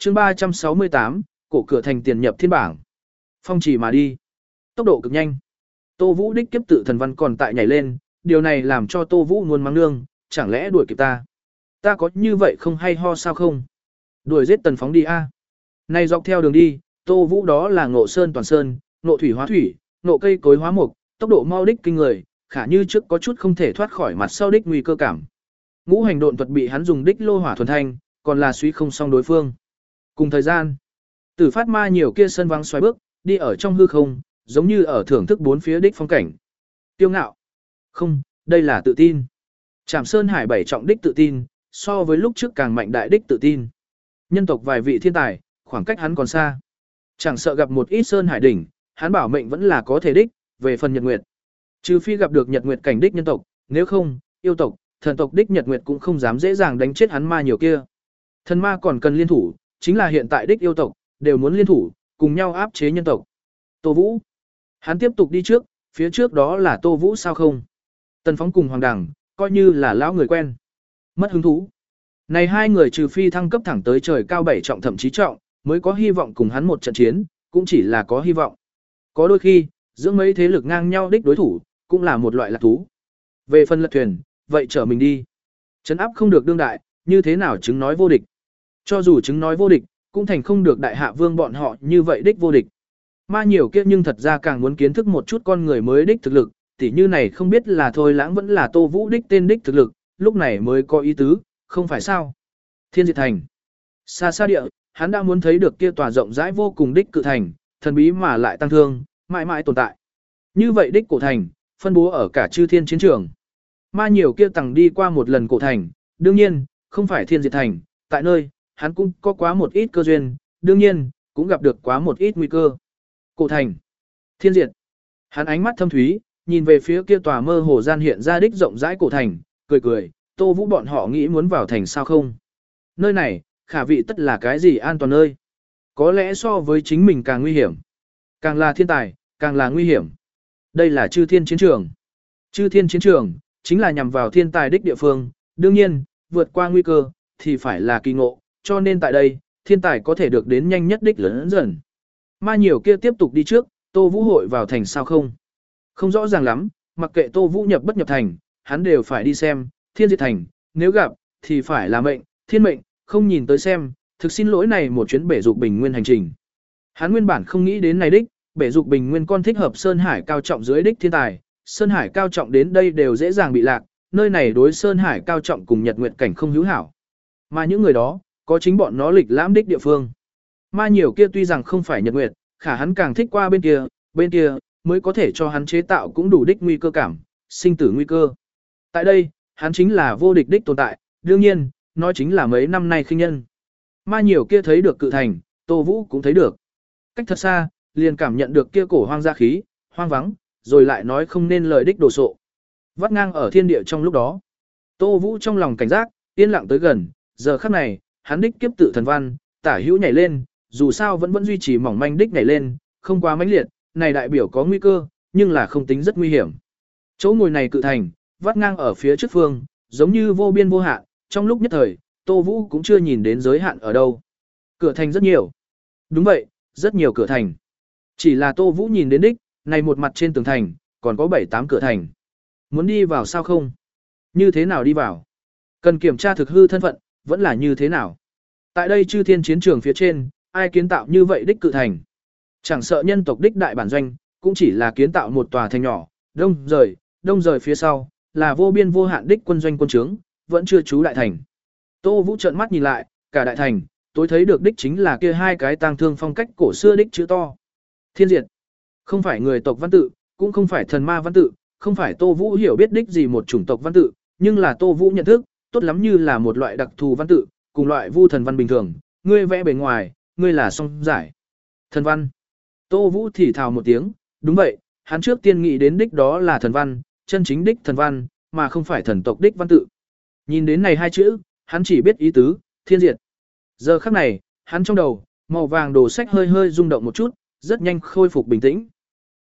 chương 368, cổ cửa thành tiền nhập thiên bảng. Phong chỉ mà đi. Tốc độ cực nhanh. Tô Vũ đích kiếp tự thần văn còn tại nhảy lên, điều này làm cho Tô Vũ luôn mang nương, chẳng lẽ đuổi kịp ta. Ta có như vậy không hay ho sao không? Đuổi giết tần phóng đi a Này dọc theo đường đi, Tô Vũ đó là ngộ sơn toàn sơn, ngộ thủy hóa thủy, ngộ cây cối hóa mục, tốc độ mau đích kinh người, khả như trước có chút không thể thoát khỏi mặt sau đích nguy cơ cảm. Ngũ hành độn thuật bị hắn dùng đích lô hỏa thuần thanh, còn là suy không xong đối phương. Cùng thời gian, tử phát ma nhiều kia sân vắng xoay bước, đi ở trong hư không, giống như ở thưởng thức bốn phía đích phong cảnh. Tiêu ngạo. Không, đây là tự tin. Trảm Sơn Hải bảy trọng đích tự tin, so với lúc trước càng mạnh đại đích tự tin. Nhân tộc vài vị thiên tài, khoảng cách hắn còn xa. Chẳng sợ gặp một ít Sơn Hải đỉnh, hắn bảo mệnh vẫn là có thể đích, về phần Nhật Nguyệt. Trừ phi gặp được Nhật Nguyệt cảnh đích nhân tộc, nếu không, yêu tộc, thần tộc đích Nhật Nguyệt cũng không dám dễ dàng đánh chết hắn ma nhiều kia. Thần ma còn cần liên thủ, chính là hiện tại đích yêu tộc, đều muốn liên thủ, cùng nhau áp chế nhân tộc. Tô Vũ. Hắn tiếp tục đi trước, phía trước đó là Tô Vũ sao không? Tần Phóng cùng Hoàng Đằng, coi như là lão người quen. Mất hứng thú. Này hai người trừ phi thăng cấp thẳng tới trời cao bảy trọng thậm chí trọng, mới có hy vọng cùng hắn một trận chiến, cũng chỉ là có hy vọng. Có đôi khi, giữa mấy thế lực ngang nhau đích đối thủ, cũng là một loại lạc thú. Về phần lật thuyền, vậy trở mình đi. Chấn áp không được đương đại, như thế nào chứng nói vô địch. Cho dù chứng nói vô địch, cũng thành không được đại hạ vương bọn họ như vậy đích vô địch. Ma nhiều kia nhưng thật ra càng muốn kiến thức một chút con người mới đích thực lực, tỉ như này không biết là thôi lãng vẫn là tô vũ đích tên đích thực lực, lúc này mới có ý tứ, không phải sao. Thiên diệt thành. Xa xa địa, hắn đã muốn thấy được kia tòa rộng rãi vô cùng đích cự thành, thần bí mà lại tăng thương, mãi mãi tồn tại. Như vậy đích cổ thành, phân bố ở cả chư thiên chiến trường. Ma nhiều kia tầng đi qua một lần cổ thành, đương nhiên, không phải thiên diệt thành, tại nơi, hắn cũng có quá một ít cơ duyên, đương nhiên, cũng gặp được quá một ít nguy cơ. Cổ thành, thiên diệt, hắn ánh mắt thâm thúy, nhìn về phía kia tòa mơ hồ gian hiện ra đích rộng rãi cổ thành, cười cười, tô vũ bọn họ nghĩ muốn vào thành sao không. Nơi này, khả vị tất là cái gì an toàn nơi. Có lẽ so với chính mình càng nguy hiểm. Càng là thiên tài, càng là nguy hiểm. Đây là chư thiên chiến trường. Chư thiên chiến trường, chính là nhằm vào thiên tài đích địa phương. Đương nhiên, vượt qua nguy cơ, thì phải là kỳ ngộ. Cho nên tại đây, thiên tài có thể được đến nhanh nhất đích lớn dần. Ma nhiều kia tiếp tục đi trước, Tô Vũ hội vào thành sao không? Không rõ ràng lắm, mặc kệ Tô Vũ nhập bất nhập thành, hắn đều phải đi xem, thiên diệt thành, nếu gặp, thì phải là mệnh, thiên mệnh, không nhìn tới xem, thực xin lỗi này một chuyến bể dục bình nguyên hành trình. Hắn nguyên bản không nghĩ đến này đích, bể dục bình nguyên con thích hợp Sơn Hải cao trọng dưới đích thiên tài, Sơn Hải cao trọng đến đây đều dễ dàng bị lạc, nơi này đối Sơn Hải cao trọng cùng Nhật Nguyệt cảnh không hữu hảo. Mà những người đó, có chính bọn nó lịch lãm đích địa phương. Ma nhiều kia tuy rằng không phải Nhật Nguyệt, khả hắn càng thích qua bên kia, bên kia, mới có thể cho hắn chế tạo cũng đủ đích nguy cơ cảm, sinh tử nguy cơ. Tại đây, hắn chính là vô địch đích tồn tại, đương nhiên, nói chính là mấy năm nay khinh nhân. Ma nhiều kia thấy được cự thành, Tô Vũ cũng thấy được. Cách thật xa, liền cảm nhận được kia cổ hoang gia khí, hoang vắng, rồi lại nói không nên lời đích đồ sộ. Vắt ngang ở thiên địa trong lúc đó. Tô Vũ trong lòng cảnh giác, yên lặng tới gần, giờ khắc này, hắn đích kiếp tự thần văn, tả hữu nhảy lên, dù sao vẫn vẫn duy trì mỏng manh đích nhảy lên, không quá mãnh liệt, này đại biểu có nguy cơ, nhưng là không tính rất nguy hiểm. Chỗ ngồi này cự thành, vắt ngang ở phía trước phương, giống như vô biên vô hạn, trong lúc nhất thời, Tô Vũ cũng chưa nhìn đến giới hạn ở đâu. Cửa thành rất nhiều. Đúng vậy, rất nhiều cửa thành. Chỉ là Tô Vũ nhìn đến đích, này một mặt trên tường thành, còn có 7-8 cửa thành. Muốn đi vào sao không? Như thế nào đi vào? Cần kiểm tra thực hư thân phận, vẫn là như thế nào? Tại đây chư thiên chiến trường phía trên, ai kiến tạo như vậy đích cự thành? Chẳng sợ nhân tộc đích đại bản doanh, cũng chỉ là kiến tạo một tòa thành nhỏ, đông rời, đông rời phía sau, là vô biên vô hạn đích quân doanh quân trướng, vẫn chưa trú đại thành. Tô Vũ trợn mắt nhìn lại, cả đại thành, tôi thấy được đích chính là kia hai cái tang thương phong cách cổ xưa đích chữ to. Thiên diệt. Không phải người tộc văn tự, cũng không phải thần ma văn tự, không phải Tô Vũ hiểu biết đích gì một chủng tộc văn tự, nhưng là Tô Vũ nhận thức, tốt lắm như là một loại đặc thù văn tự, cùng loại vu thần văn bình thường, ngươi vẽ bề ngoài, ngươi là song giải. Thần văn. Tô Vũ thì thào một tiếng, đúng vậy, hắn trước tiên nghĩ đến đích đó là thần văn, chân chính đích thần văn, mà không phải thần tộc đích văn tự. Nhìn đến này hai chữ, hắn chỉ biết ý tứ, thiên diệt. Giờ khắc này, hắn trong đầu, màu vàng đồ sách hơi hơi rung động một chút, rất nhanh khôi phục bình tĩnh.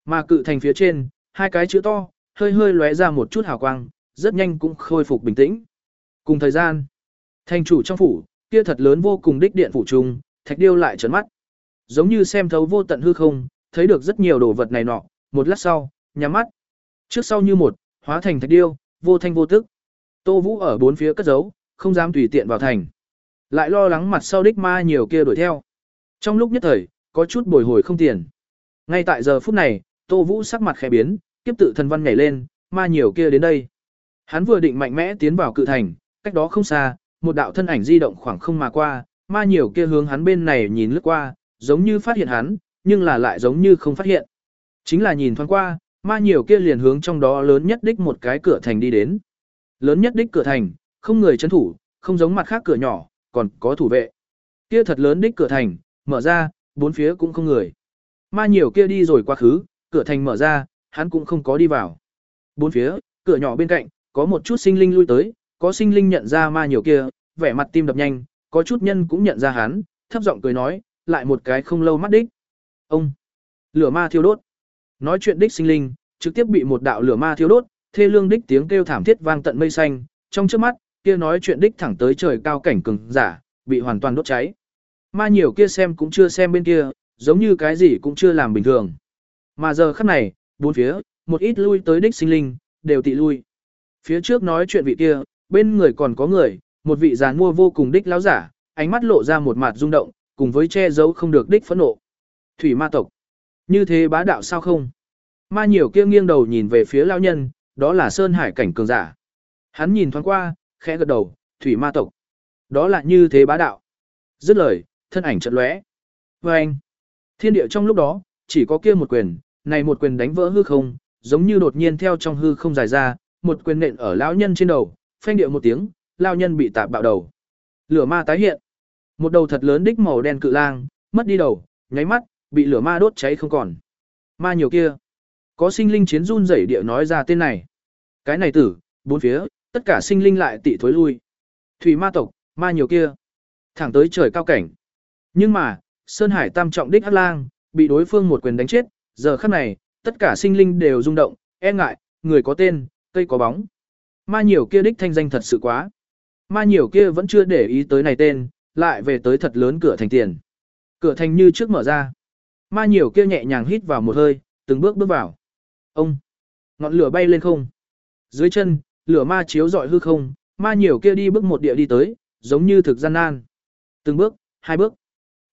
Mà cự thành phía trên, hai cái chữ to, hơi hơi lóe ra một chút hào quang, rất nhanh cũng khôi phục bình tĩnh. Cùng thời gian, thành chủ trong phủ, kia thật lớn vô cùng đích điện phủ trung, thạch điêu lại trấn mắt. Giống như xem thấu vô tận hư không, thấy được rất nhiều đồ vật này nọ, một lát sau, nhắm mắt. Trước sau như một, hóa thành thạch điêu, vô thanh vô tức. Tô Vũ ở bốn phía cất giấu, không dám tùy tiện vào thành. Lại lo lắng mặt sau đích ma nhiều kia đuổi theo. Trong lúc nhất thời, có chút bồi hồi không tiền. Ngay tại giờ phút này, Tô Vũ sắc mặt khẽ biến, kiếp tự thần văn nhảy lên, ma nhiều kia đến đây. Hắn vừa định mạnh mẽ tiến vào cự thành, cách đó không xa, một đạo thân ảnh di động khoảng không mà qua, ma nhiều kia hướng hắn bên này nhìn lướt qua, giống như phát hiện hắn, nhưng là lại giống như không phát hiện. Chính là nhìn thoáng qua, ma nhiều kia liền hướng trong đó lớn nhất đích một cái cửa thành đi đến. Lớn nhất đích cửa thành, không người chấn thủ, không giống mặt khác cửa nhỏ, còn có thủ vệ. Kia thật lớn đích cửa thành, mở ra, bốn phía cũng không người. Ma nhiều kia đi rồi quá khứ, cửa thành mở ra, hắn cũng không có đi vào. Bốn phía, cửa nhỏ bên cạnh, có một chút sinh linh lui tới, có sinh linh nhận ra ma nhiều kia, vẻ mặt tim đập nhanh, có chút nhân cũng nhận ra hắn, thấp giọng cười nói, lại một cái không lâu mắt đích. Ông, lửa ma thiêu đốt. Nói chuyện đích sinh linh, trực tiếp bị một đạo lửa ma thiêu đốt, thê lương đích tiếng kêu thảm thiết vang tận mây xanh, trong trước mắt, kia nói chuyện đích thẳng tới trời cao cảnh cường giả, bị hoàn toàn đốt cháy. Ma nhiều kia xem cũng chưa xem bên kia, giống như cái gì cũng chưa làm bình thường. Mà giờ khắc này, bốn phía, một ít lui tới đích sinh linh, đều tị lui. Phía trước nói chuyện vị kia, bên người còn có người, một vị giàn mua vô cùng đích lão giả, ánh mắt lộ ra một mặt rung động, cùng với che giấu không được đích phẫn nộ. Thủy ma tộc. Như thế bá đạo sao không? Ma nhiều kia nghiêng đầu nhìn về phía lão nhân, đó là Sơn Hải cảnh cường giả. Hắn nhìn thoáng qua, khẽ gật đầu, thủy ma tộc. Đó là như thế bá đạo. Dứt lời, thân ảnh chợt lóe. Và anh, thiên địa trong lúc đó, chỉ có kia một quyền, này một quyền đánh vỡ hư không, giống như đột nhiên theo trong hư không dài ra, một quyền nện ở lão nhân trên đầu, phanh điệu một tiếng, lao nhân bị tạp bạo đầu. Lửa ma tái hiện. Một đầu thật lớn đích màu đen cự lang, mất đi đầu, nháy mắt, bị lửa ma đốt cháy không còn. Ma nhiều kia. Có sinh linh chiến run rẩy địa nói ra tên này. Cái này tử, bốn phía, tất cả sinh linh lại tị thối lui. Thủy ma tộc, ma nhiều kia. Thẳng tới trời cao cảnh. Nhưng mà, Sơn Hải tam trọng đích hắc lang, bị đối phương một quyền đánh chết, giờ khắc này, tất cả sinh linh đều rung động, e ngại, người có tên, cây có bóng. Ma nhiều kia đích thanh danh thật sự quá. Ma nhiều kia vẫn chưa để ý tới này tên, lại về tới thật lớn cửa thành tiền. Cửa thành như trước mở ra. Ma nhiều kia nhẹ nhàng hít vào một hơi, từng bước bước vào. Ông! Ngọn lửa bay lên không. Dưới chân, lửa ma chiếu dọi hư không, ma nhiều kia đi bước một địa đi tới, giống như thực gian nan. Từng bước, hai bước.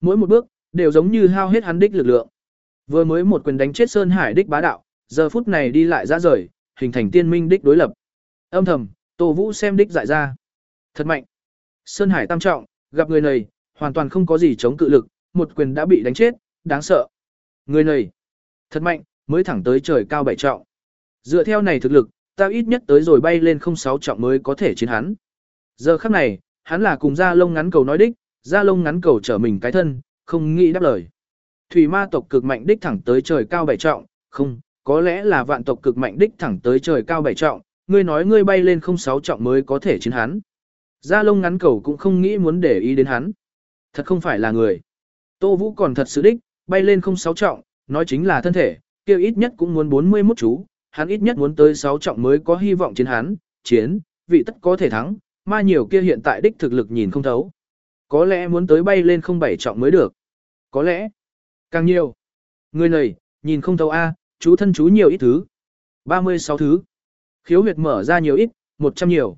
Mỗi một bước, đều giống như hao hết hắn đích lực lượng. Vừa mới một quyền đánh chết Sơn Hải đích bá đạo, giờ phút này đi lại ra rời, hình thành tiên minh đích đối lập. Âm thầm, Tô Vũ xem đích dại ra. Thật mạnh. Sơn Hải tam trọng, gặp người này, hoàn toàn không có gì chống cự lực, một quyền đã bị đánh chết, đáng sợ. Người này, thật mạnh, mới thẳng tới trời cao bảy trọng. Dựa theo này thực lực, ta ít nhất tới rồi bay lên không sáu trọng mới có thể chiến hắn. Giờ khắc này, hắn là cùng gia lông ngắn cầu nói đích, gia lông ngắn cầu trở mình cái thân, không nghĩ đáp lời. Thủy ma tộc cực mạnh đích thẳng tới trời cao bảy trọng, không, có lẽ là vạn tộc cực mạnh đích thẳng tới trời cao bảy trọng, ngươi nói ngươi bay lên không sáu trọng mới có thể chiến hắn. Gia lông ngắn cầu cũng không nghĩ muốn để ý đến hắn. Thật không phải là người. Tô Vũ còn thật sự đích, bay lên không sáu trọng, nói chính là thân thể, kêu ít nhất cũng muốn 41 chú, hắn ít nhất muốn tới 6 trọng mới có hy vọng chiến hắn, chiến, vị tất có thể thắng, ma nhiều kia hiện tại đích thực lực nhìn không thấu. Có lẽ muốn tới bay lên không bảy trọng mới được. Có lẽ, càng nhiều. Người này, nhìn không thấu A, chú thân chú nhiều ít thứ. 36 thứ. Khiếu huyệt mở ra nhiều ít, 100 nhiều.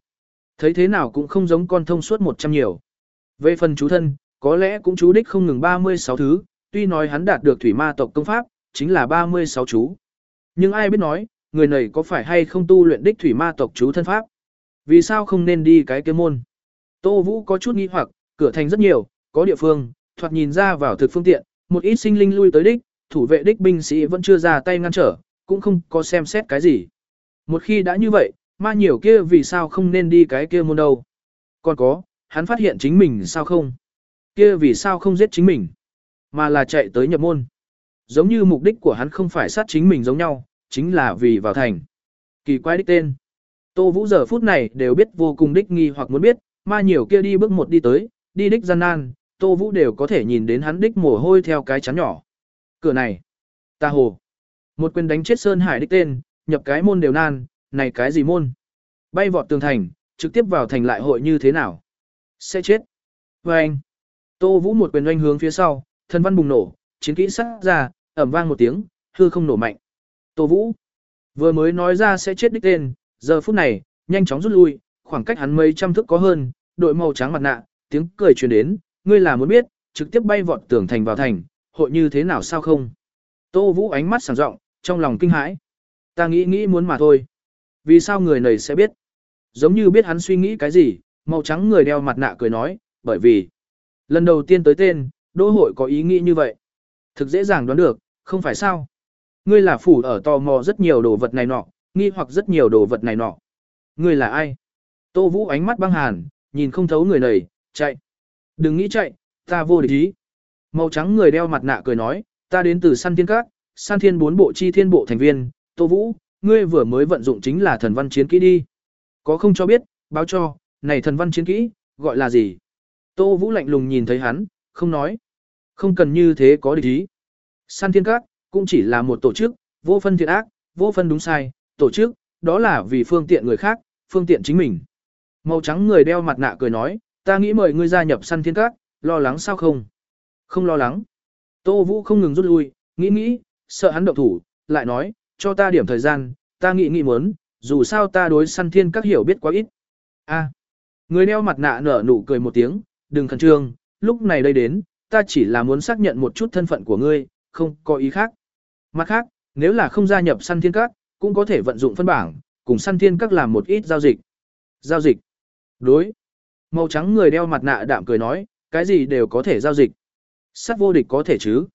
Thấy thế nào cũng không giống con thông suốt 100 nhiều. Về phần chú thân, có lẽ cũng chú đích không ngừng 36 thứ, tuy nói hắn đạt được thủy ma tộc công pháp, chính là 36 chú. Nhưng ai biết nói, người này có phải hay không tu luyện đích thủy ma tộc chú thân pháp? Vì sao không nên đi cái kia môn? Tô Vũ có chút nghi hoặc, cửa thành rất nhiều, có địa phương, thoạt nhìn ra vào thực phương tiện, một ít sinh linh lui tới đích, thủ vệ đích binh sĩ vẫn chưa ra tay ngăn trở, cũng không có xem xét cái gì. Một khi đã như vậy, ma nhiều kia vì sao không nên đi cái kia môn đâu? Còn có, hắn phát hiện chính mình sao không? Kia vì sao không giết chính mình? Mà là chạy tới nhập môn. Giống như mục đích của hắn không phải sát chính mình giống nhau, chính là vì vào thành. Kỳ quái đích tên. Tô Vũ giờ phút này đều biết vô cùng đích nghi hoặc muốn biết, ma nhiều kia đi bước một đi tới, đi đích gian nan, Tô Vũ đều có thể nhìn đến hắn đích mồ hôi theo cái chắn nhỏ. Cửa này. Ta hồ. Một quyền đánh chết Sơn Hải đích tên, nhập cái môn đều nan, này cái gì môn? Bay vọt tường thành, trực tiếp vào thành lại hội như thế nào? Sẽ chết. Và anh. Tô Vũ một quyền doanh hướng phía sau, thân văn bùng nổ, chiến kỹ sắc ra, ầm vang một tiếng, hư không nổ mạnh. Tô Vũ vừa mới nói ra sẽ chết đích tên, giờ phút này, nhanh chóng rút lui, khoảng cách hắn mấy trăm thước có hơn, đội màu trắng mặt nạ, tiếng cười truyền đến, ngươi là muốn biết, trực tiếp bay vọt tường thành vào thành, hội như thế nào sao không? Tô Vũ ánh mắt sáng rộng, trong lòng kinh hãi. Ta nghĩ nghĩ muốn mà thôi. Vì sao người này sẽ biết? Giống như biết hắn suy nghĩ cái gì, màu trắng người đeo mặt nạ cười nói, bởi vì lần đầu tiên tới tên, đỗ hội có ý nghĩ như vậy. Thực dễ dàng đoán được, không phải sao? Ngươi là phủ ở tò mò rất nhiều đồ vật này nọ, nghi hoặc rất nhiều đồ vật này nọ. Ngươi là ai? Tô Vũ ánh mắt băng hàn, nhìn không thấu người này, chạy. Đừng nghĩ chạy, ta vô địch ý. Màu trắng người đeo mặt nạ cười nói, ta đến từ săn thiên các, săn thiên bốn bộ chi thiên bộ thành viên, Tô Vũ, ngươi vừa mới vận dụng chính là thần văn chiến kỹ đi. Có không cho biết, báo cho, này thần văn chiến kỹ, gọi là gì? Tô Vũ lạnh lùng nhìn thấy hắn, không nói. Không cần như thế có địch ý. San thiên các, cũng chỉ là một tổ chức, vô phân thiện ác, vô phân đúng sai, tổ chức, đó là vì phương tiện người khác, phương tiện chính mình. Màu trắng người đeo mặt nạ cười nói, ta nghĩ mời ngươi gia nhập săn thiên các, lo lắng sao không? Không lo lắng. Tô Vũ không ngừng rút lui, nghĩ nghĩ, sợ hắn động thủ, lại nói, cho ta điểm thời gian, ta nghĩ nghĩ muốn, dù sao ta đối săn thiên các hiểu biết quá ít. A. người đeo mặt nạ nở nụ cười một tiếng, đừng khẩn trương, lúc này đây đến, ta chỉ là muốn xác nhận một chút thân phận của ngươi, không có ý khác. Mặt khác, nếu là không gia nhập săn thiên các, cũng có thể vận dụng phân bảng, cùng săn thiên các làm một ít giao dịch. Giao dịch. Đối. Màu trắng người đeo mặt nạ đạm cười nói, cái gì đều có thể giao dịch. Sát vô địch có thể chứ.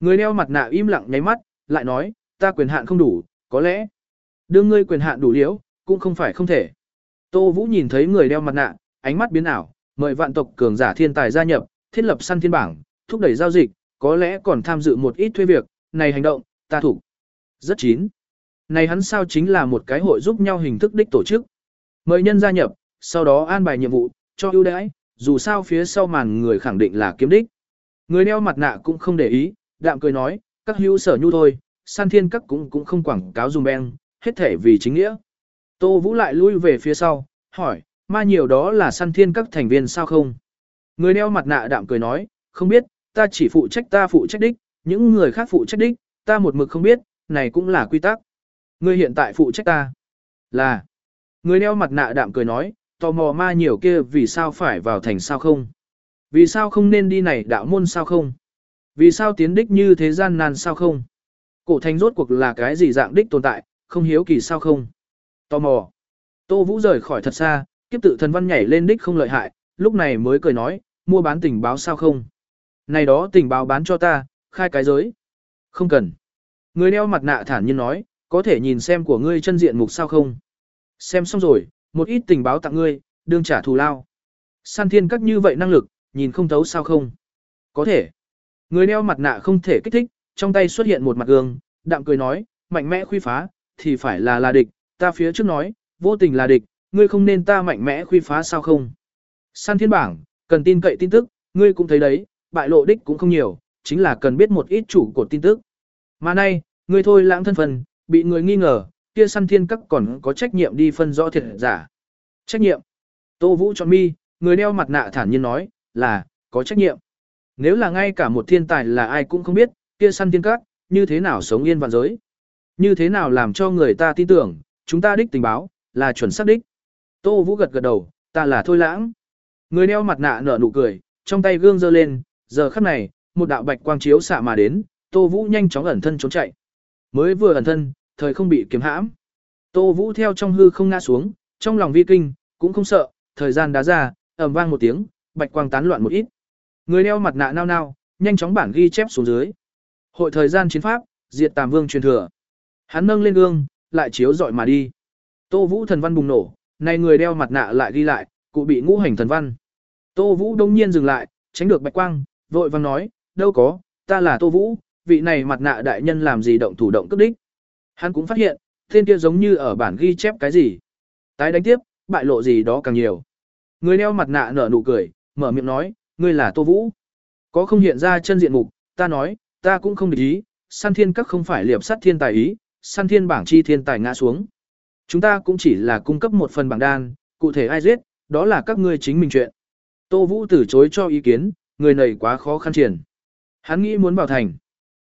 Người đeo mặt nạ im lặng nháy mắt, lại nói, ta quyền hạn không đủ, có lẽ. Đương ngươi quyền hạn đủ liễu, cũng không phải không thể. Tô Vũ nhìn thấy người đeo mặt nạ, ánh mắt biến ảo, mời vạn tộc cường giả thiên tài gia nhập, thiết lập săn thiên bảng, thúc đẩy giao dịch, có lẽ còn tham dự một ít thuê việc, này hành động, ta thủ. Rất chín. Này hắn sao chính là một cái hội giúp nhau hình thức đích tổ chức. Mời nhân gia nhập, sau đó an bài nhiệm vụ, cho ưu đãi, dù sao phía sau màn người khẳng định là kiếm đích. Người đeo mặt nạ cũng không để ý, đạm cười nói, các hữu sở nhu thôi, san thiên các cũng cũng không quảng cáo dùng beng, hết thể vì chính nghĩa. Tô Vũ lại lui về phía sau, hỏi, ma nhiều đó là săn thiên các thành viên sao không? Người đeo mặt nạ đạm cười nói, không biết, ta chỉ phụ trách ta phụ trách đích, những người khác phụ trách đích, ta một mực không biết, này cũng là quy tắc. Người hiện tại phụ trách ta. Là. Người đeo mặt nạ đạm cười nói, tò mò ma nhiều kia vì sao phải vào thành sao không? Vì sao không nên đi này đạo môn sao không? Vì sao tiến đích như thế gian nan sao không? Cổ thành rốt cuộc là cái gì dạng đích tồn tại, không hiếu kỳ sao không? Tò mò. Tô Vũ rời khỏi thật xa, kiếp tự thần văn nhảy lên đích không lợi hại, lúc này mới cười nói, mua bán tình báo sao không? Này đó tình báo bán cho ta, khai cái giới. Không cần. Người đeo mặt nạ thản nhiên nói, có thể nhìn xem của ngươi chân diện mục sao không? Xem xong rồi, một ít tình báo tặng ngươi, đương trả thù lao. San thiên các như vậy năng lực, nhìn không thấu sao không? Có thể. Người đeo mặt nạ không thể kích thích, trong tay xuất hiện một mặt gương, đạm cười nói, mạnh mẽ khuy phá, thì phải là là địch, ta phía trước nói, vô tình là địch, ngươi không nên ta mạnh mẽ khuy phá sao không? San thiên bảng, cần tin cậy tin tức, ngươi cũng thấy đấy, bại lộ đích cũng không nhiều, chính là cần biết một ít chủ của tin tức. Mà nay, ngươi thôi lãng thân phần, bị người nghi ngờ, kia săn thiên các còn có trách nhiệm đi phân rõ thiệt giả. Trách nhiệm. Tô Vũ chọn mi, người đeo mặt nạ thản nhiên nói, là, có trách nhiệm. Nếu là ngay cả một thiên tài là ai cũng không biết, kia săn thiên các, như thế nào sống yên vạn giới. Như thế nào làm cho người ta tin tưởng, chúng ta đích tình báo, là chuẩn xác đích. Tô Vũ gật gật đầu, ta là thôi lãng. Người đeo mặt nạ nở nụ cười, trong tay gương dơ lên, giờ khắc này, một đạo bạch quang chiếu xạ mà đến, Tô Vũ nhanh chóng ẩn thân trốn chạy. Mới vừa ẩn thân, thời không bị kiếm hãm. Tô Vũ theo trong hư không ngã xuống, trong lòng vi kinh, cũng không sợ, thời gian đá ra, ầm vang một tiếng, bạch quang tán loạn một ít. Người đeo mặt nạ nao nao, nhanh chóng bản ghi chép xuống dưới. Hội thời gian chiến pháp, diệt Tàm Vương truyền thừa. Hắn nâng lên gương, lại chiếu dọi mà đi. Tô Vũ thần văn bùng nổ, này người đeo mặt nạ lại ghi lại, cụ bị ngũ hành thần văn. Tô Vũ đông nhiên dừng lại, tránh được bạch quang, vội vàng nói, đâu có, ta là Tô Vũ, vị này mặt nạ đại nhân làm gì động thủ động cấp đích. Hắn cũng phát hiện, tên kia giống như ở bản ghi chép cái gì. Tái đánh tiếp, bại lộ gì đó càng nhiều. Người đeo mặt nạ nở nụ cười, mở miệng nói, ngươi là Tô Vũ. Có không hiện ra chân diện mục, ta nói, ta cũng không để ý, săn thiên các không phải liệp sát thiên tài ý, săn thiên bảng chi thiên tài ngã xuống. Chúng ta cũng chỉ là cung cấp một phần bảng đan, cụ thể ai giết, đó là các ngươi chính mình chuyện. Tô Vũ từ chối cho ý kiến, người này quá khó khăn triển. Hắn nghĩ muốn vào thành.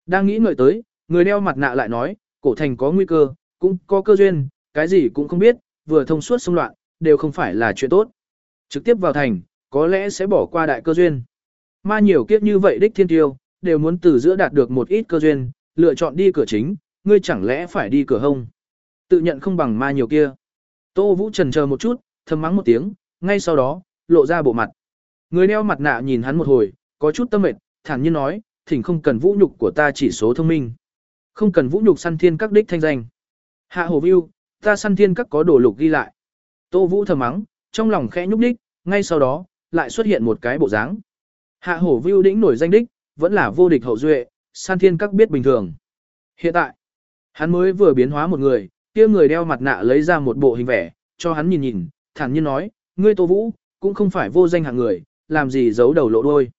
Đang nghĩ ngợi tới, người đeo mặt nạ lại nói, cổ thành có nguy cơ, cũng có cơ duyên, cái gì cũng không biết, vừa thông suốt xung loạn, đều không phải là chuyện tốt. Trực tiếp vào thành, có lẽ sẽ bỏ qua đại cơ duyên. Ma nhiều kiếp như vậy đích thiên tiêu, đều muốn từ giữa đạt được một ít cơ duyên, lựa chọn đi cửa chính, ngươi chẳng lẽ phải đi cửa hông. Tự nhận không bằng ma nhiều kia. Tô Vũ trần chờ một chút, thầm mắng một tiếng, ngay sau đó, lộ ra bộ mặt. Người đeo mặt nạ nhìn hắn một hồi, có chút tâm mệt, thản nhiên nói, thỉnh không cần vũ nhục của ta chỉ số thông minh. Không cần vũ nhục săn thiên các đích thanh danh. Hạ hồ view, ta săn thiên các có đồ lục ghi lại. Tô Vũ thầm mắng, trong lòng khẽ nhúc đích, ngay sau đó, lại xuất hiện một cái bộ dáng. Hạ hổ view đỉnh nổi danh đích, vẫn là vô địch hậu duệ, san thiên các biết bình thường. Hiện tại, hắn mới vừa biến hóa một người, kia người đeo mặt nạ lấy ra một bộ hình vẽ, cho hắn nhìn nhìn, thản nhiên nói, ngươi Tô Vũ, cũng không phải vô danh hạng người, làm gì giấu đầu lộ đôi.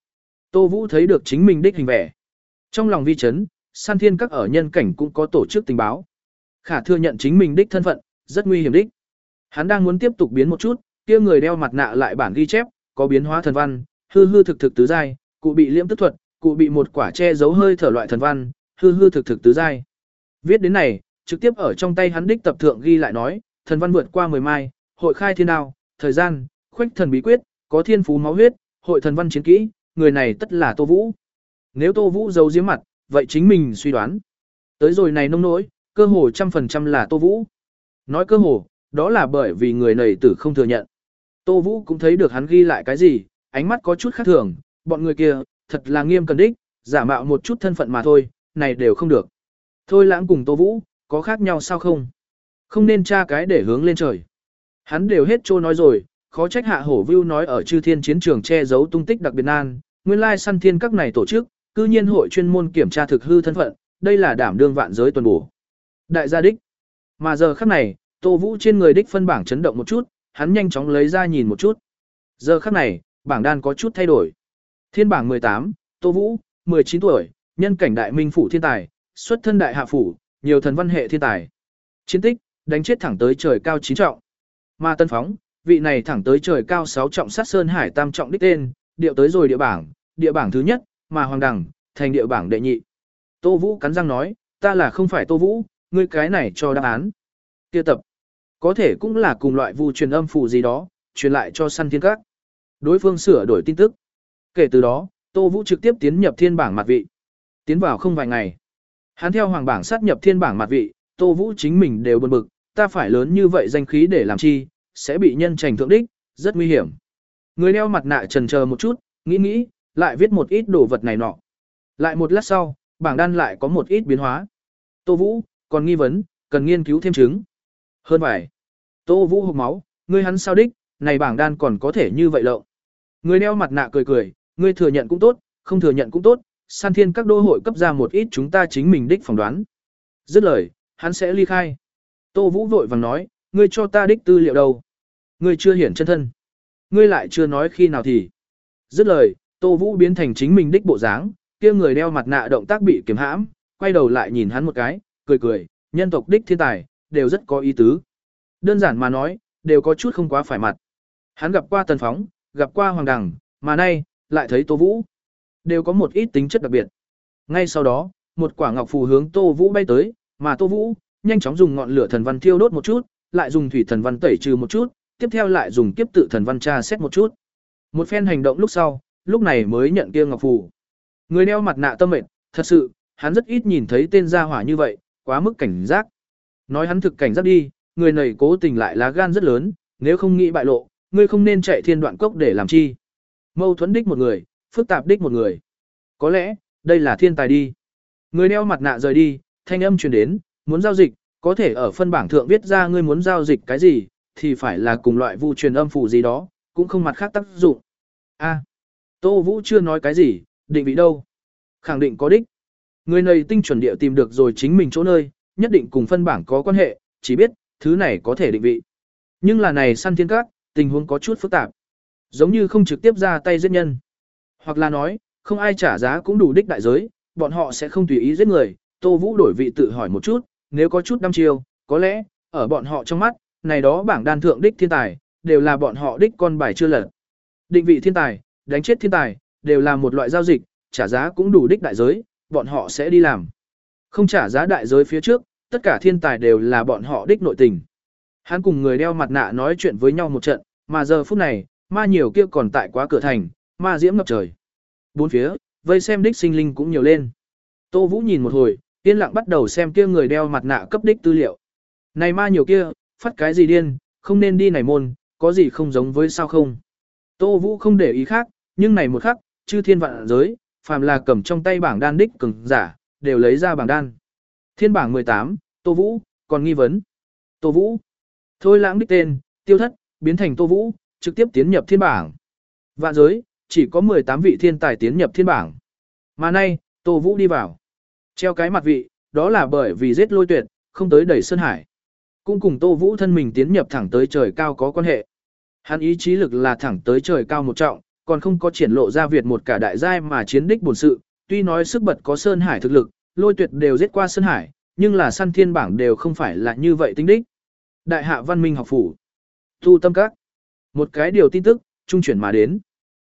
Tô Vũ thấy được chính mình đích hình vẽ. Trong lòng vi chấn, san thiên các ở nhân cảnh cũng có tổ chức tình báo. Khả thừa nhận chính mình đích thân phận, rất nguy hiểm đích. Hắn đang muốn tiếp tục biến một chút, kia người đeo mặt nạ lại bản ghi chép, có biến hóa thần văn, hư hư thực thực tứ giai, cụ bị liễm tức thuật, cụ bị một quả che giấu hơi thở loại thần văn, hư hư thực thực tứ giai. Viết đến này, trực tiếp ở trong tay hắn đích tập thượng ghi lại nói, thần văn vượt qua 10 mai, hội khai thiên đao, thời gian, khuếch thần bí quyết, có thiên phú máu huyết, hội thần văn chiến kỹ, người này tất là Tô Vũ. Nếu Tô Vũ giấu giếm mặt, vậy chính mình suy đoán. Tới rồi này nông nỗi, cơ hồ trăm phần trăm là Tô Vũ. Nói cơ hồ, đó là bởi vì người này tử không thừa nhận. Tô Vũ cũng thấy được hắn ghi lại cái gì, ánh mắt có chút khác thường, bọn người kia, thật là nghiêm cần đích, giả mạo một chút thân phận mà thôi, này đều không được. Thôi lãng cùng Tô Vũ, có khác nhau sao không? Không nên tra cái để hướng lên trời. Hắn đều hết trô nói rồi, khó trách hạ hổ view nói ở chư thiên chiến trường che giấu tung tích đặc biệt nan, nguyên lai săn thiên các này tổ chức, cư nhiên hội chuyên môn kiểm tra thực hư thân phận, đây là đảm đương vạn giới tuần bổ. Đại gia đích. Mà giờ khắc này, Tô Vũ trên người đích phân bảng chấn động một chút, hắn nhanh chóng lấy ra nhìn một chút. Giờ khắc này, bảng đan có chút thay đổi. Thiên bảng 18, Tô Vũ, 19 tuổi, nhân cảnh đại minh phủ thiên tài, xuất thân đại hạ phủ, nhiều thần văn hệ thiên tài. Chiến tích, đánh chết thẳng tới trời cao 9 trọng. Mà tân phóng, vị này thẳng tới trời cao 6 trọng sát sơn hải tam trọng đích tên, điệu tới rồi địa bảng, địa bảng thứ nhất, mà hoàng đẳng, thành địa bảng đệ nhị. Tô Vũ cắn răng nói, ta là không phải Tô Vũ, ngươi cái này cho đáp án. Kia tập. Có thể cũng là cùng loại vu truyền âm phù gì đó, truyền lại cho săn thiên các. Đối phương sửa đổi tin tức. Kể từ đó, Tô Vũ trực tiếp tiến nhập thiên bảng mặt vị. Tiến vào không vài ngày. Hắn theo hoàng bảng sát nhập thiên bảng mặt vị, Tô Vũ chính mình đều bực bực, ta phải lớn như vậy danh khí để làm chi, sẽ bị nhân trành thượng đích, rất nguy hiểm. Người đeo mặt nạ trần chờ một chút, nghĩ nghĩ, lại viết một ít đồ vật này nọ. Lại một lát sau, bảng đan lại có một ít biến hóa. Tô Vũ, còn nghi vấn, cần nghiên cứu thêm chứng. Hơn vải, Tô Vũ hộp máu, ngươi hắn sao đích, này bảng đan còn có thể như vậy lộ. Người đeo mặt nạ cười cười, ngươi thừa nhận cũng tốt, không thừa nhận cũng tốt, san thiên các đô hội cấp ra một ít chúng ta chính mình đích phỏng đoán. Dứt lời, hắn sẽ ly khai. Tô Vũ vội vàng nói, ngươi cho ta đích tư liệu đâu? Ngươi chưa hiển chân thân. Ngươi lại chưa nói khi nào thì. Dứt lời, Tô Vũ biến thành chính mình đích bộ dáng, kia người đeo mặt nạ động tác bị kiểm hãm, quay đầu lại nhìn hắn một cái, cười cười, nhân tộc đích thiên tài, đều rất có ý tứ. Đơn giản mà nói, đều có chút không quá phải mặt. Hắn gặp qua tần phóng, gặp qua hoàng đằng, mà nay, lại thấy Tô Vũ. Đều có một ít tính chất đặc biệt. Ngay sau đó, một quả ngọc phù hướng Tô Vũ bay tới, mà Tô Vũ, nhanh chóng dùng ngọn lửa thần văn thiêu đốt một chút, lại dùng thủy thần văn tẩy trừ một chút, tiếp theo lại dùng kiếp tự thần văn tra xét một chút. Một phen hành động lúc sau, lúc này mới nhận kia ngọc phù. Người đeo mặt nạ tâm mệnh, thật sự, hắn rất ít nhìn thấy tên gia hỏa như vậy, quá mức cảnh giác. Nói hắn thực cảnh giác đi, người này cố tình lại lá gan rất lớn, nếu không nghĩ bại lộ, ngươi không nên chạy thiên đoạn cốc để làm chi. Mâu thuẫn đích một người, phức tạp đích một người. Có lẽ, đây là thiên tài đi. Người đeo mặt nạ rời đi, thanh âm truyền đến, muốn giao dịch, có thể ở phân bảng thượng viết ra ngươi muốn giao dịch cái gì, thì phải là cùng loại vu truyền âm phủ gì đó, cũng không mặt khác tác dụng. A, Tô Vũ chưa nói cái gì, định vị đâu? Khẳng định có đích. Người này tinh chuẩn địa tìm được rồi chính mình chỗ nơi, nhất định cùng phân bảng có quan hệ, chỉ biết, thứ này có thể định vị. Nhưng là này săn thiên các, tình huống có chút phức tạp. Giống như không trực tiếp ra tay giết nhân. Hoặc là nói, không ai trả giá cũng đủ đích đại giới, bọn họ sẽ không tùy ý giết người. Tô Vũ đổi vị tự hỏi một chút, nếu có chút đăm chiêu, có lẽ, ở bọn họ trong mắt, này đó bảng đan thượng đích thiên tài, đều là bọn họ đích con bài chưa lật. Định vị thiên tài, đánh chết thiên tài, đều là một loại giao dịch, trả giá cũng đủ đích đại giới, bọn họ sẽ đi làm. Không trả giá đại giới phía trước, tất cả thiên tài đều là bọn họ đích nội tình. Hắn cùng người đeo mặt nạ nói chuyện với nhau một trận, mà giờ phút này, ma nhiều kia còn tại quá cửa thành, ma diễm ngập trời. Bốn phía, vây xem đích sinh linh cũng nhiều lên. Tô Vũ nhìn một hồi, yên lặng bắt đầu xem kia người đeo mặt nạ cấp đích tư liệu. Này ma nhiều kia, phát cái gì điên, không nên đi này môn, có gì không giống với sao không. Tô Vũ không để ý khác, nhưng này một khắc, chư thiên vạn giới, phàm là cầm trong tay bảng đan đích cường giả, đều lấy ra bảng đan. Thiên bảng 18, Tô Vũ, còn nghi vấn. Tô Vũ. Thôi lãng đích tên, tiêu thất, biến thành Tô Vũ, trực tiếp tiến nhập thiên bảng. Vạn giới, chỉ có 18 vị thiên tài tiến nhập thiên bảng. Mà nay, Tô Vũ đi vào. Treo cái mặt vị, đó là bởi vì giết lôi tuyệt, không tới đẩy Sơn Hải. Cũng cùng Tô Vũ thân mình tiến nhập thẳng tới trời cao có quan hệ. Hắn ý chí lực là thẳng tới trời cao một trọng, còn không có triển lộ ra Việt một cả đại giai mà chiến đích bổn sự, tuy nói sức bật có Sơn Hải thực lực, lôi tuyệt đều giết qua Sơn Hải, nhưng là săn thiên bảng đều không phải là như vậy tính đích. Đại hạ văn minh học phủ. Tu tâm các. Một cái điều tin tức, trung chuyển mà đến.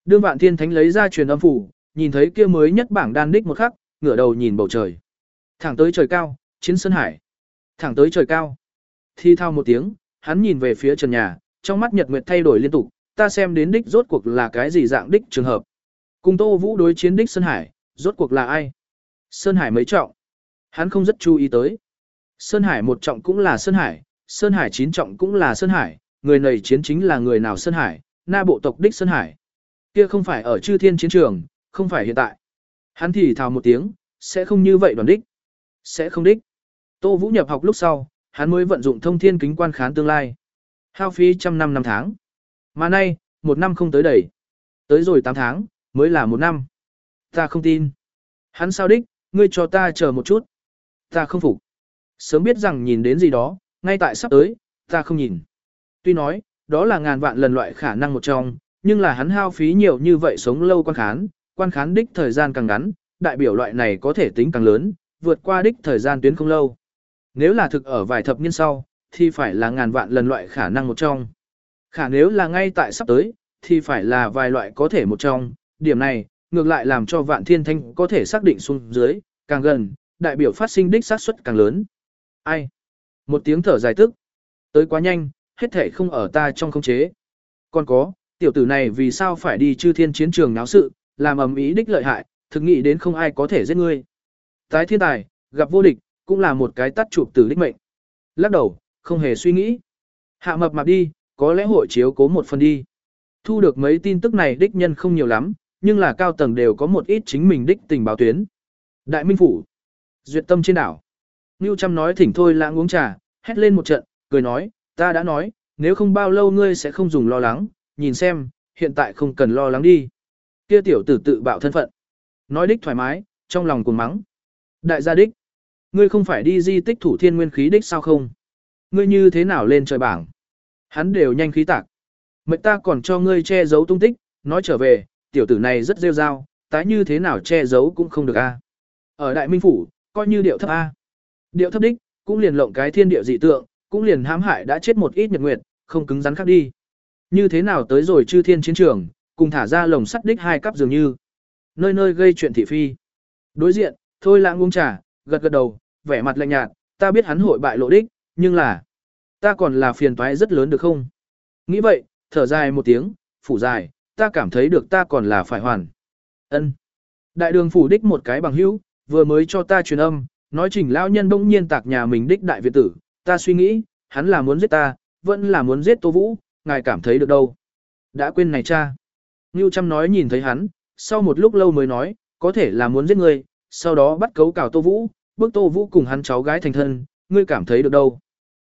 Đương vạn thiên thánh lấy ra truyền âm phủ, nhìn thấy kia mới nhất bảng đan đích một khắc, ngửa đầu nhìn bầu trời. Thẳng tới trời cao, chiến sơn hải. Thẳng tới trời cao. Thi thao một tiếng, hắn nhìn về phía trần nhà, trong mắt nhật nguyệt thay đổi liên tục, ta xem đến đích rốt cuộc là cái gì dạng đích trường hợp. Cùng Tô Vũ đối chiến đích Sơn Hải, rốt cuộc là ai? Sơn Hải mấy trọng? Hắn không rất chú ý tới. Sơn Hải một trọng cũng là Sơn Hải, Sơn Hải chín trọng cũng là Sơn Hải, người này chiến chính là người nào Sơn Hải, na bộ tộc đích Sơn Hải. Kia không phải ở chư thiên chiến trường, không phải hiện tại. Hắn thì thào một tiếng, sẽ không như vậy đoàn đích. Sẽ không đích. Tô Vũ nhập học lúc sau, hắn mới vận dụng thông thiên kính quan khán tương lai. Hao phí trăm năm năm tháng. Mà nay, một năm không tới đầy. Tới rồi tám tháng, mới là một năm. Ta không tin. Hắn sao đích, ngươi cho ta chờ một chút. Ta không phục. Sớm biết rằng nhìn đến gì đó, ngay tại sắp tới, ta không nhìn. Tuy nói, đó là ngàn vạn lần loại khả năng một trong, nhưng là hắn hao phí nhiều như vậy sống lâu quan khán, quan khán đích thời gian càng ngắn, đại biểu loại này có thể tính càng lớn, vượt qua đích thời gian tuyến không lâu. Nếu là thực ở vài thập niên sau, thì phải là ngàn vạn lần loại khả năng một trong. Khả nếu là ngay tại sắp tới, thì phải là vài loại có thể một trong. Điểm này, ngược lại làm cho vạn thiên thanh có thể xác định xuống dưới, càng gần, đại biểu phát sinh đích xác suất càng lớn. Ai? Một tiếng thở dài tức. Tới quá nhanh, hết thể không ở ta trong khống chế. Còn có, tiểu tử này vì sao phải đi chư thiên chiến trường náo sự, làm ầm ý đích lợi hại, thực nghĩ đến không ai có thể giết ngươi. Tái thiên tài, gặp vô địch, cũng là một cái tắt chụp từ đích mệnh. Lắc đầu, không hề suy nghĩ. Hạ mập mạp đi, có lẽ hội chiếu cố một phần đi. Thu được mấy tin tức này đích nhân không nhiều lắm, nhưng là cao tầng đều có một ít chính mình đích tình báo tuyến. Đại Minh Phủ, Duyệt Tâm trên đảo. Ngưu Trăm nói thỉnh thôi lãng uống trà, hét lên một trận, cười nói, ta đã nói, nếu không bao lâu ngươi sẽ không dùng lo lắng, nhìn xem, hiện tại không cần lo lắng đi. Kia tiểu tử tự bạo thân phận. Nói đích thoải mái, trong lòng cuồng mắng. Đại gia đích, ngươi không phải đi di tích thủ thiên nguyên khí đích sao không? Ngươi như thế nào lên trời bảng? Hắn đều nhanh khí tạc. Mệnh ta còn cho ngươi che giấu tung tích, nói trở về, tiểu tử này rất rêu rao, tái như thế nào che giấu cũng không được a. Ở Đại Minh Phủ, coi như điệu thấp a. Điệu thấp đích, cũng liền lộng cái thiên địa dị tượng, cũng liền hãm hại đã chết một ít nhật nguyệt, không cứng rắn khác đi. Như thế nào tới rồi chư thiên chiến trường, cùng thả ra lồng sắt đích hai cắp dường như. Nơi nơi gây chuyện thị phi. Đối diện, thôi lãng uống trà, gật gật đầu, vẻ mặt lạnh nhạt, ta biết hắn hội bại lộ đích, nhưng là, ta còn là phiền toái rất lớn được không? Nghĩ vậy, thở dài một tiếng, phủ dài, ta cảm thấy được ta còn là phải hoàn. ân Đại đường phủ đích một cái bằng hữu, vừa mới cho ta truyền âm, nói trình lão nhân bỗng nhiên tạc nhà mình đích đại việt tử, ta suy nghĩ, hắn là muốn giết ta, vẫn là muốn giết Tô Vũ, ngài cảm thấy được đâu. Đã quên này cha. Ngưu Trăm nói nhìn thấy hắn, sau một lúc lâu mới nói, có thể là muốn giết ngươi, sau đó bắt cấu cào Tô Vũ, bước Tô Vũ cùng hắn cháu gái thành thân, ngươi cảm thấy được đâu.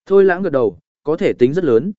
Thôi lãng gật đầu, có thể tính rất lớn.